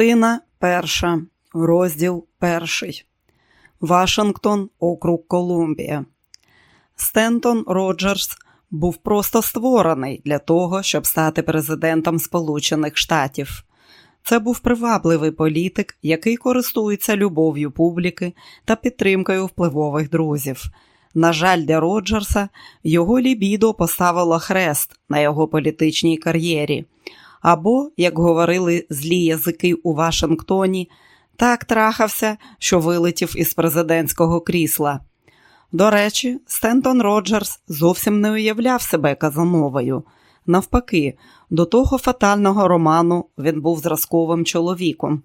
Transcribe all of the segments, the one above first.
Частина перша, розділ перший. Вашингтон, округ Колумбія. Стентон Роджерс був просто створений для того, щоб стати президентом Сполучених Штатів. Це був привабливий політик, який користується любов'ю публіки та підтримкою впливових друзів. На жаль, для Роджерса його лібідо поставило хрест на його політичній кар'єрі. Або, як говорили злі язики у Вашингтоні, так трахався, що вилетів із президентського крісла. До речі, Стентон Роджерс зовсім не уявляв себе Казановою. Навпаки, до того фатального роману він був зразковим чоловіком.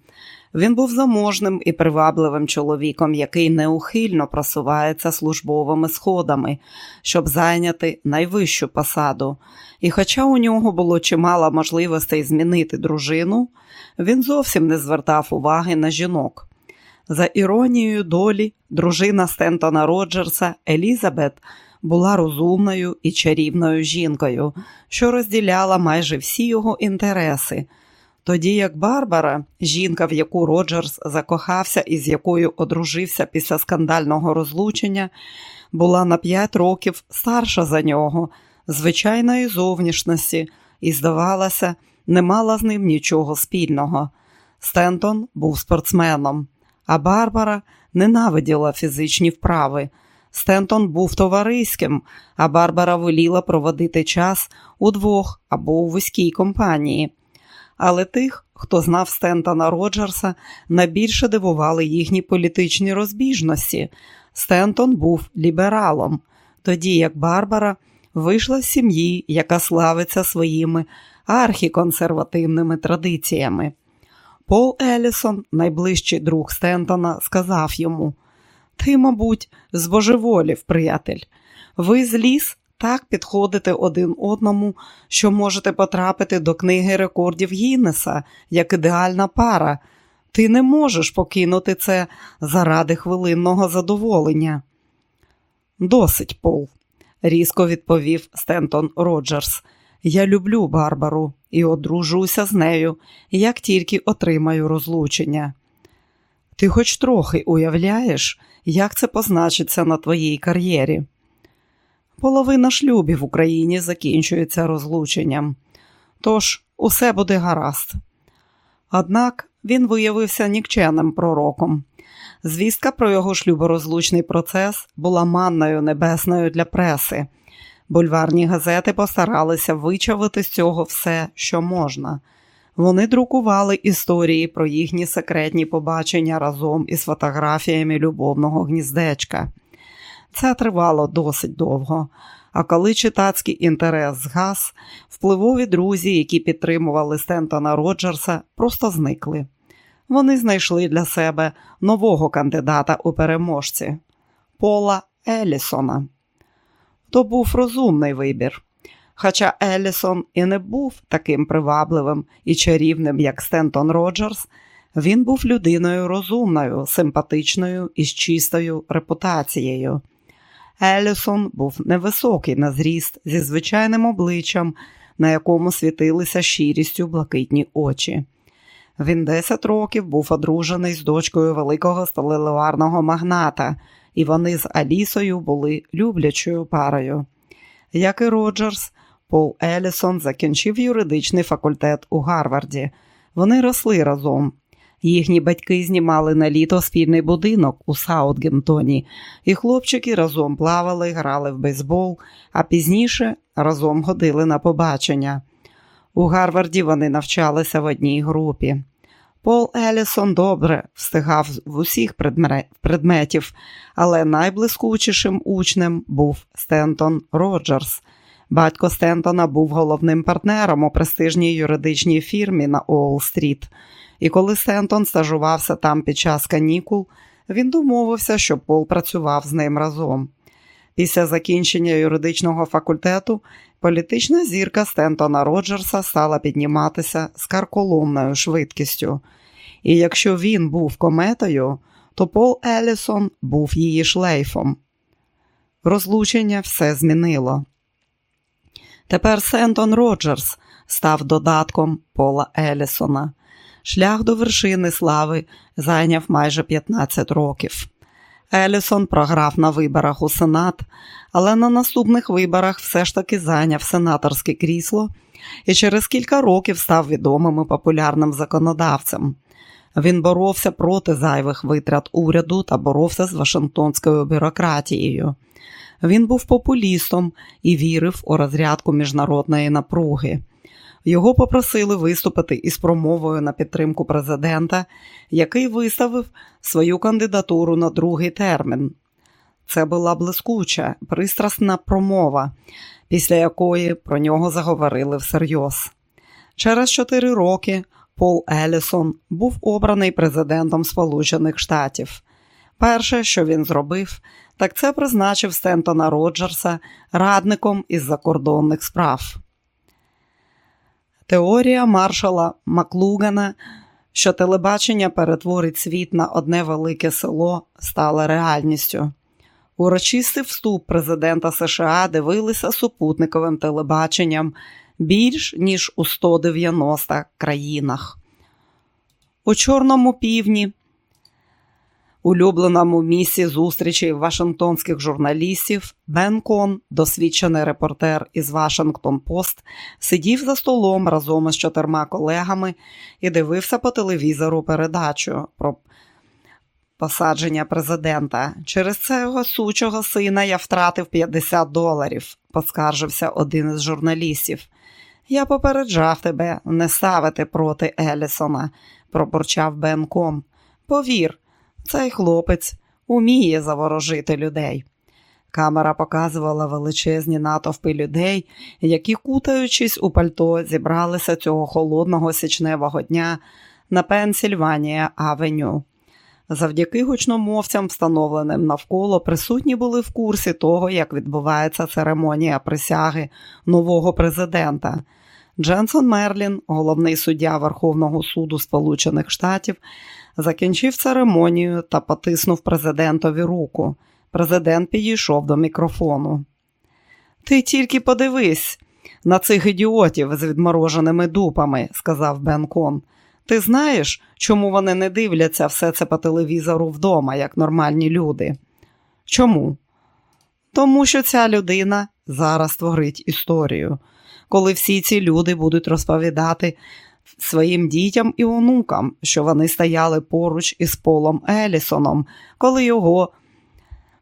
Він був заможним і привабливим чоловіком, який неухильно просувається службовими сходами, щоб зайняти найвищу посаду. І хоча у нього було чимало можливостей змінити дружину, він зовсім не звертав уваги на жінок. За іронією долі, дружина Стентона Роджерса Елізабет була розумною і чарівною жінкою, що розділяла майже всі його інтереси. Тоді як Барбара, жінка, в яку Роджерс закохався і з якою одружився після скандального розлучення, була на п'ять років старша за нього, звичайної зовнішності, і, здавалося, не мала з ним нічого спільного. Стентон був спортсменом, а Барбара ненавиділа фізичні вправи. Стентон був товариським, а Барбара воліла проводити час удвох або у вузькій компанії. Але тих, хто знав Стентона Роджерса, найбільше дивували їхні політичні розбіжності. Стентон був лібералом, тоді як Барбара вийшла з сім'ї, яка славиться своїми архіконсервативними традиціями. Пол Елісон, найближчий друг Стентона, сказав йому: Ти, мабуть, збожеволів, приятель. Ви з ліс так підходите один одному, що можете потрапити до книги рекордів Гіннеса як ідеальна пара. Ти не можеш покинути це заради хвилинного задоволення. Досить, Пол, різко відповів Стентон Роджерс. Я люблю Барбару і одружуся з нею, як тільки отримаю розлучення. Ти хоч трохи уявляєш, як це позначиться на твоїй кар'єрі? Половина шлюбів в Україні закінчується розлученням, тож усе буде гаразд. Однак він виявився нікчемним пророком. Звістка про його шлюборозлучний процес була манною небесною для преси. Бульварні газети постаралися вичавити з цього все, що можна. Вони друкували історії про їхні секретні побачення разом із фотографіями любовного гніздечка. Це тривало досить довго. А коли читацький інтерес згас, впливові друзі, які підтримували Стентона Роджерса, просто зникли. Вони знайшли для себе нового кандидата у переможці Пола Елісона. То був розумний вибір. Хоча Елісон і не був таким привабливим і чарівним, як Стентон Роджерс, він був людиною розумною, симпатичною і з чистою репутацією. Елісон був невисокий на зріст зі звичайним обличчям, на якому світилися щирістю блакитні очі. Він 10 років був одружений з дочкою великого сталелеварного магната, і вони з Алісою були люблячою парою. Як і Роджерс, Пол Елісон закінчив юридичний факультет у Гарварді. Вони росли разом. Їхні батьки знімали на літо спільний будинок у Саутгемптоні, і хлопчики разом плавали, грали в бейсбол, а пізніше разом ходили на побачення. У Гарварді вони навчалися в одній групі. Пол Елісон добре встигав в усіх предметів, але найблискучішим учнем був Стентон Роджерс. Батько Стентона був головним партнером у престижній юридичній фірмі на Уолл-стріт. І коли Стентон стажувався там під час канікул, він домовився, що Пол працював з ним разом. Після закінчення юридичного факультету політична зірка Стентона Роджерса стала підніматися з карколомною швидкістю. І якщо він був кометою, то Пол Елісон був її шлейфом. Розлучення все змінило. Тепер Сентон Роджерс став додатком Пола Елісона. шлях до вершини слави зайняв майже 15 років. Елісон програв на виборах у Сенат, але на наступних виборах все ж таки зайняв сенаторське крісло і через кілька років став відомим і популярним законодавцем. Він боровся проти зайвих витрат уряду та боровся з Вашингтонською бюрократією. Він був популістом і вірив у розрядку міжнародної напруги. Його попросили виступити із промовою на підтримку президента, який виставив свою кандидатуру на другий термін. Це була блискуча, пристрасна промова, після якої про нього заговорили всерйоз. Через чотири роки Пол Елісон був обраний президентом Сполучених Штатів. Перше, що він зробив, так це призначив Стентона Роджерса радником із закордонних справ. Теорія маршала Маклугана, що телебачення перетворить світ на одне велике село, стала реальністю. Урочистий вступ президента США дивилися супутниковим телебаченням більш ніж у 190 країнах. У Чорному півдні улюбленому місці зустрічі Вашингтонських журналістів Бен Кон, досвідчений репортер із Вашингтон Пост, сидів за столом разом із чотирма колегами і дивився по телевізору передачу про посадження президента. Через цього сучого сина я втратив 50 доларів, поскаржився один із журналістів. Я попереджав тебе не ставити проти Елісона, пробурчав Бен Кон. Повір, цей хлопець уміє заворожити людей. Камера показувала величезні натовпи людей, які, кутаючись у пальто, зібралися цього холодного січневого дня на Пенсільванія Авеню. Завдяки гучномовцям, встановленим навколо, присутні були в курсі того, як відбувається церемонія присяги нового президента. Дженсон Мерлін, головний суддя Верховного суду Сполучених Штатів, закінчив церемонію та потиснув президентові руку. Президент підійшов до мікрофону. Ти тільки подивись на цих ідіотів з відмороженими дупами, сказав Бен Кон. Ти знаєш, чому вони не дивляться все це по телевізору вдома, як нормальні люди? Чому? Тому що ця людина зараз творить історію, коли всі ці люди будуть розповідати своїм дітям і онукам, що вони стояли поруч із Полом Елісоном, коли його,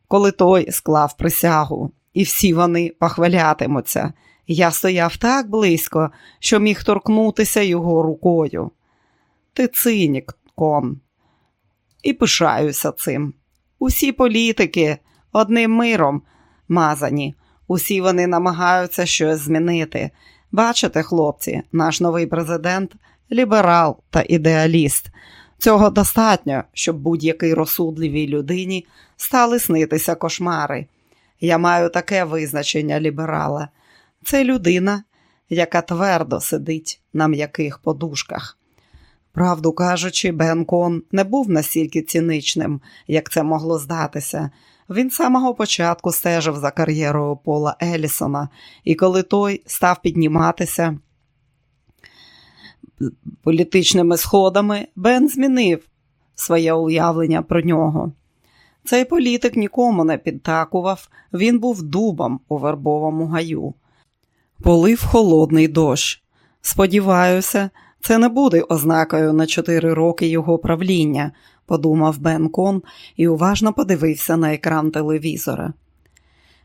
коли той склав присягу, і всі вони похвалятимуться. Я стояв так близько, що міг торкнутися його рукою. Ти цинік, кон, і пишаюся цим. Усі політики одним миром мазані, усі вони намагаються щось змінити. Бачите, хлопці, наш новий президент ліберал та ідеаліст. Цього достатньо, щоб будь-якій розсудливій людині стали снитися кошмари. Я маю таке визначення ліберала. Це людина, яка твердо сидить на м'яких подушках. Правду кажучи, Бен Кон не був настільки ціничним, як це могло здатися. Він з самого початку стежив за кар'єрою Пола Елісона, і коли той став підніматися політичними сходами, Бен змінив своє уявлення про нього. Цей політик нікому не підтакував, він був дубом у вербовому гаю. Полив холодний дощ. Сподіваюся, це не буде ознакою на чотири роки його правління, подумав Бен Кон і уважно подивився на екран телевізора.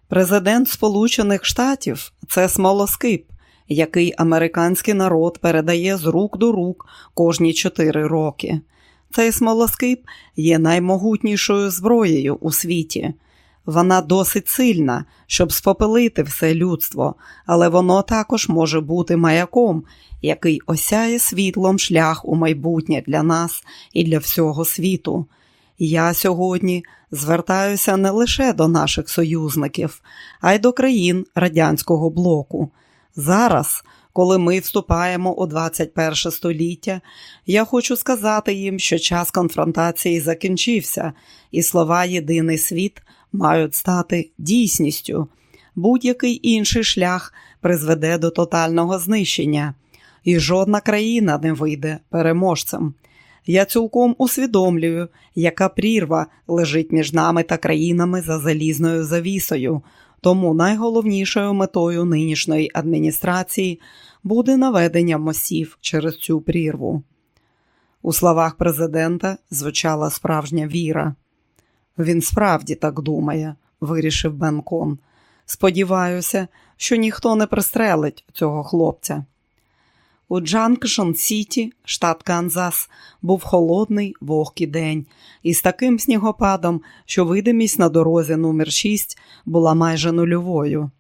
Президент Сполучених Штатів це смолоскип, який американський народ передає з рук до рук кожні чотири роки. Цей смолоскип є наймогутнішою зброєю у світі. Вона досить сильна, щоб спопелити все людство, але воно також може бути маяком, який осяє світлом шлях у майбутнє для нас і для всього світу. Я сьогодні звертаюся не лише до наших союзників, а й до країн радянського блоку. Зараз, коли ми вступаємо у 21 століття, я хочу сказати їм, що час конфронтації закінчився, і слова Єдиний світ мають стати дійсністю. Будь-який інший шлях призведе до тотального знищення. і жодна країна не вийде переможцем. Я цілком усвідомлюю, яка прірва лежить між нами та країнами за залізною завісою. Тому найголовнішою метою нинішньої адміністрації буде наведення мостів через цю прірву. У словах президента звучала справжня віра. Він справді так думає, вирішив Бенкон. Сподіваюся, що ніхто не пристрелить цього хлопця. У Джанкшон Сіті, штат Канзас, був холодний вогкий день із таким снігопадом, що видимість на дорозі номер 6 була майже нульовою.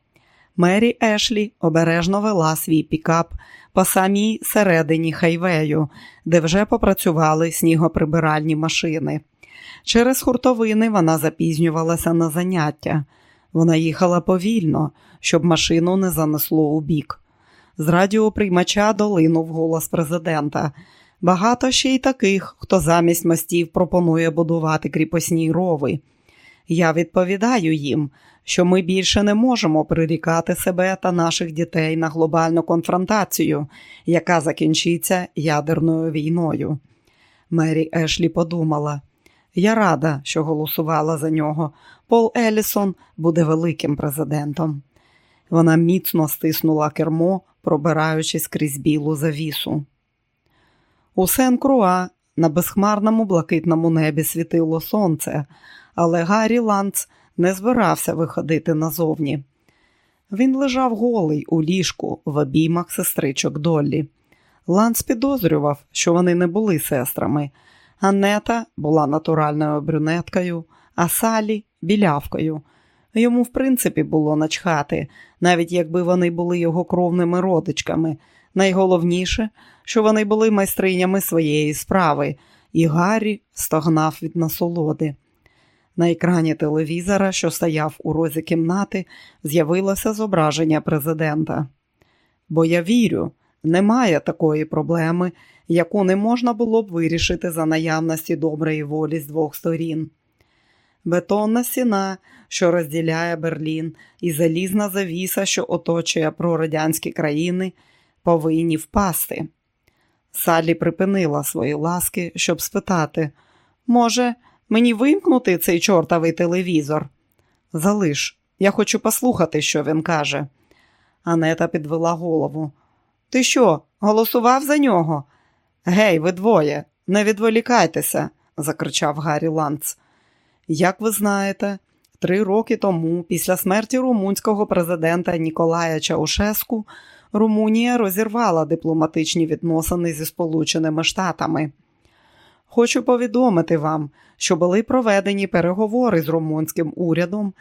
Мері Ешлі обережно вела свій пікап по самій середині хайвею, де вже попрацювали снігоприбиральні машини. Через хуртовини вона запізнювалася на заняття. Вона їхала повільно, щоб машину не занесло у бік. З радіоприймача долинув голос президента. Багато ще й таких, хто замість мостів пропонує будувати кріпосні рови. Я відповідаю їм, що ми більше не можемо прирікати себе та наших дітей на глобальну конфронтацію, яка закінчиться ядерною війною. Мері Ешлі подумала. Я рада, що голосувала за нього. Пол Елісон буде великим президентом. Вона міцно стиснула кермо, пробираючись крізь білу завісу. У Сен-Круа на безхмарному блакитному небі світило сонце, але Гаррі Ланц не збирався виходити назовні. Він лежав голий у ліжку в обіймах сестричок Доллі. Ланц підозрював, що вони не були сестрами. Аннета була натуральною брюнеткою, а Салі білявкою. Йому, в принципі, було начхати, навіть якби вони були його кровними родичками. Найголовніше, що вони були майстринями своєї справи, і Гаррі стогнав від насолоди. На екрані телевізора, що стояв у розі кімнати, з'явилося зображення президента. Бо я вірю, немає такої проблеми, яку не можна було б вирішити за наявності доброї волі з двох сторін. Бетонна стіна, що розділяє Берлін, і залізна завіса, що оточує прорадянські країни, повинні впасти. Салі припинила свої ласки, щоб спитати може, мені вимкнути цей чортовий телевізор? Залиш, я хочу послухати, що він каже. Анета підвела голову. Ти що, голосував за нього? Гей, ви двоє, не відволікайтеся, закричав Гаррі Ланц. Як ви знаєте, три роки тому, після смерті румунського президента Ніколая Чаушеску, Румунія розірвала дипломатичні відносини зі Сполученими Штатами. Хочу повідомити вам, що були проведені переговори з румунським урядом,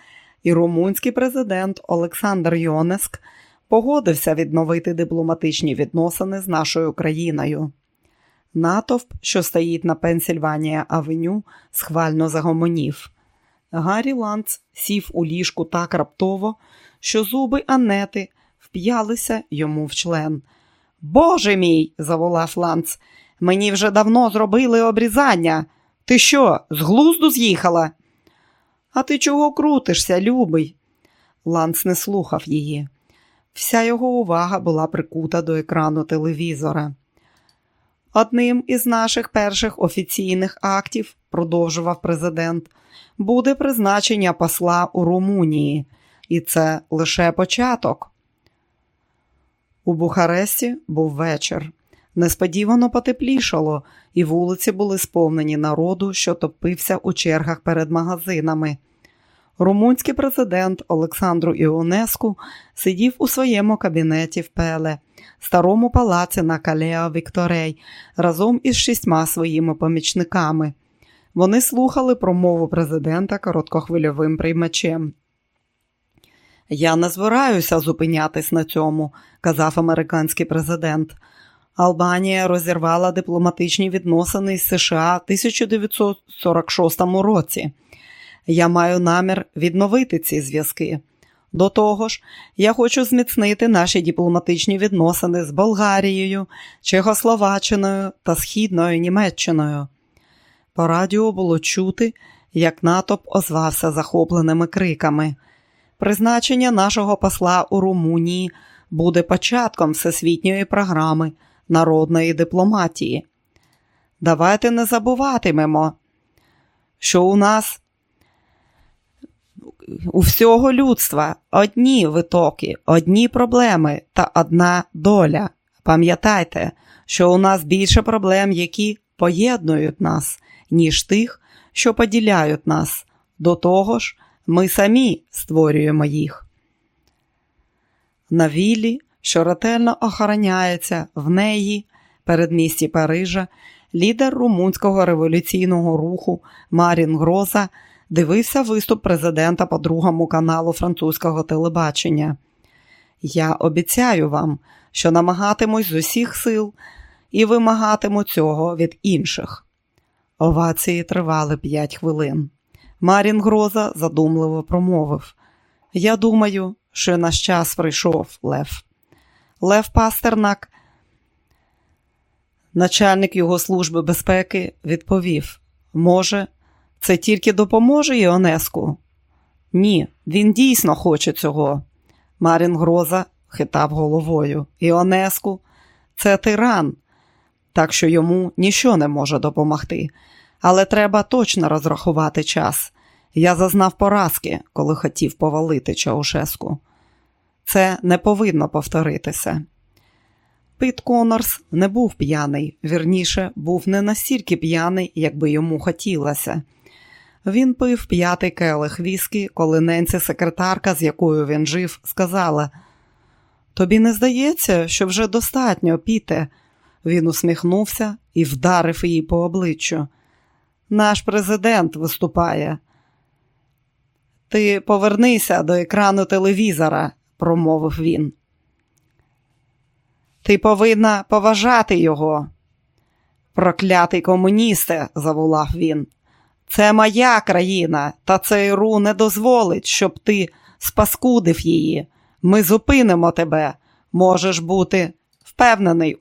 і румунський президент Олександр Йонеск погодився відновити дипломатичні відносини з нашою країною. Натовп, що стоїть на Пенсільванія Авеню, схвально загомонів. Гаррі Ланц сів у ліжку так раптово, що зуби Анети вп'ялися йому в член. Боже мій, заволав Ланц, мені вже давно зробили обрізання. Ти що, з глузду з'їхала? А ти чого крутишся, любий? Ланц не слухав її. Вся його увага була прикута до екрану телевізора. Одним із наших перших офіційних актів, продовжував президент, буде призначення посла у Румунії, і це лише початок. У Бухаресті був вечір. Несподівано потеплішало, і вулиці були сповнені народу, що топився у чергах перед магазинами. Румунський президент Олександру Іонеску сидів у своєму кабінеті в Пеле, старому палаці на Калеа Вікторей, разом із шістьма своїми помічниками. Вони слухали промову президента короткохвильовим приймачем. Я не збираюся зупинятись на цьому, казав американський президент. Албанія розірвала дипломатичні відносини з США в 1946 році. Я маю намір відновити ці зв'язки. До того ж, я хочу зміцнити наші дипломатичні відносини з Болгарією, Чехословаччиною та Східною Німеччиною. По радіо було чути, як натовп озвався захопленими криками. Призначення нашого посла у Румунії буде початком всесвітньої програми, народної дипломатії. Давайте не забуватимемо, що у нас у всього людства одні витоки, одні проблеми та одна доля. Пам'ятайте, що у нас більше проблем, які поєднують нас, ніж тих, що поділяють нас. До того ж, ми самі створюємо їх. На віллі, що ретельно охороняється в неї передмісті Парижа, лідер румунського революційного руху Марін Гроза дивився виступ президента по другому каналу французького телебачення. Я обіцяю вам, що намагатимусь з усіх сил і вимагатиму цього від інших. Овації тривали п'ять хвилин. Марін Гроза задумливо промовив: Я думаю, що наш час прийшов, Лев. Лев Пастернак, начальник його служби безпеки, відповів: Може, це тільки допоможе Іонеску? Ні, він дійсно хоче цього. Марін Гроза хитав головою. Іонеску це тиран, так що йому нічого не може допомогти. Але треба точно розрахувати час. Я зазнав поразки, коли хотів повалити Чаушеску. Це не повинно повторитися. Пит Конорс не був п'яний, вірніше, був не настільки п'яний, як би йому хотілося. Він пив п'ятий келих віскі, коли Ненці секретарка, з якою він жив, сказала: Тобі не здається, що вже достатньо, піте. Він усміхнувся і вдарив її по обличчю. Наш президент виступає. Ти повернися до екрану телевізора, промовив він. Ти повинна поважати його. Проклятий комуністе, заволав він. Це моя країна, та цей ру не дозволить, щоб ти спаскудив її. Ми зупинимо тебе. Можеш бути впевнений.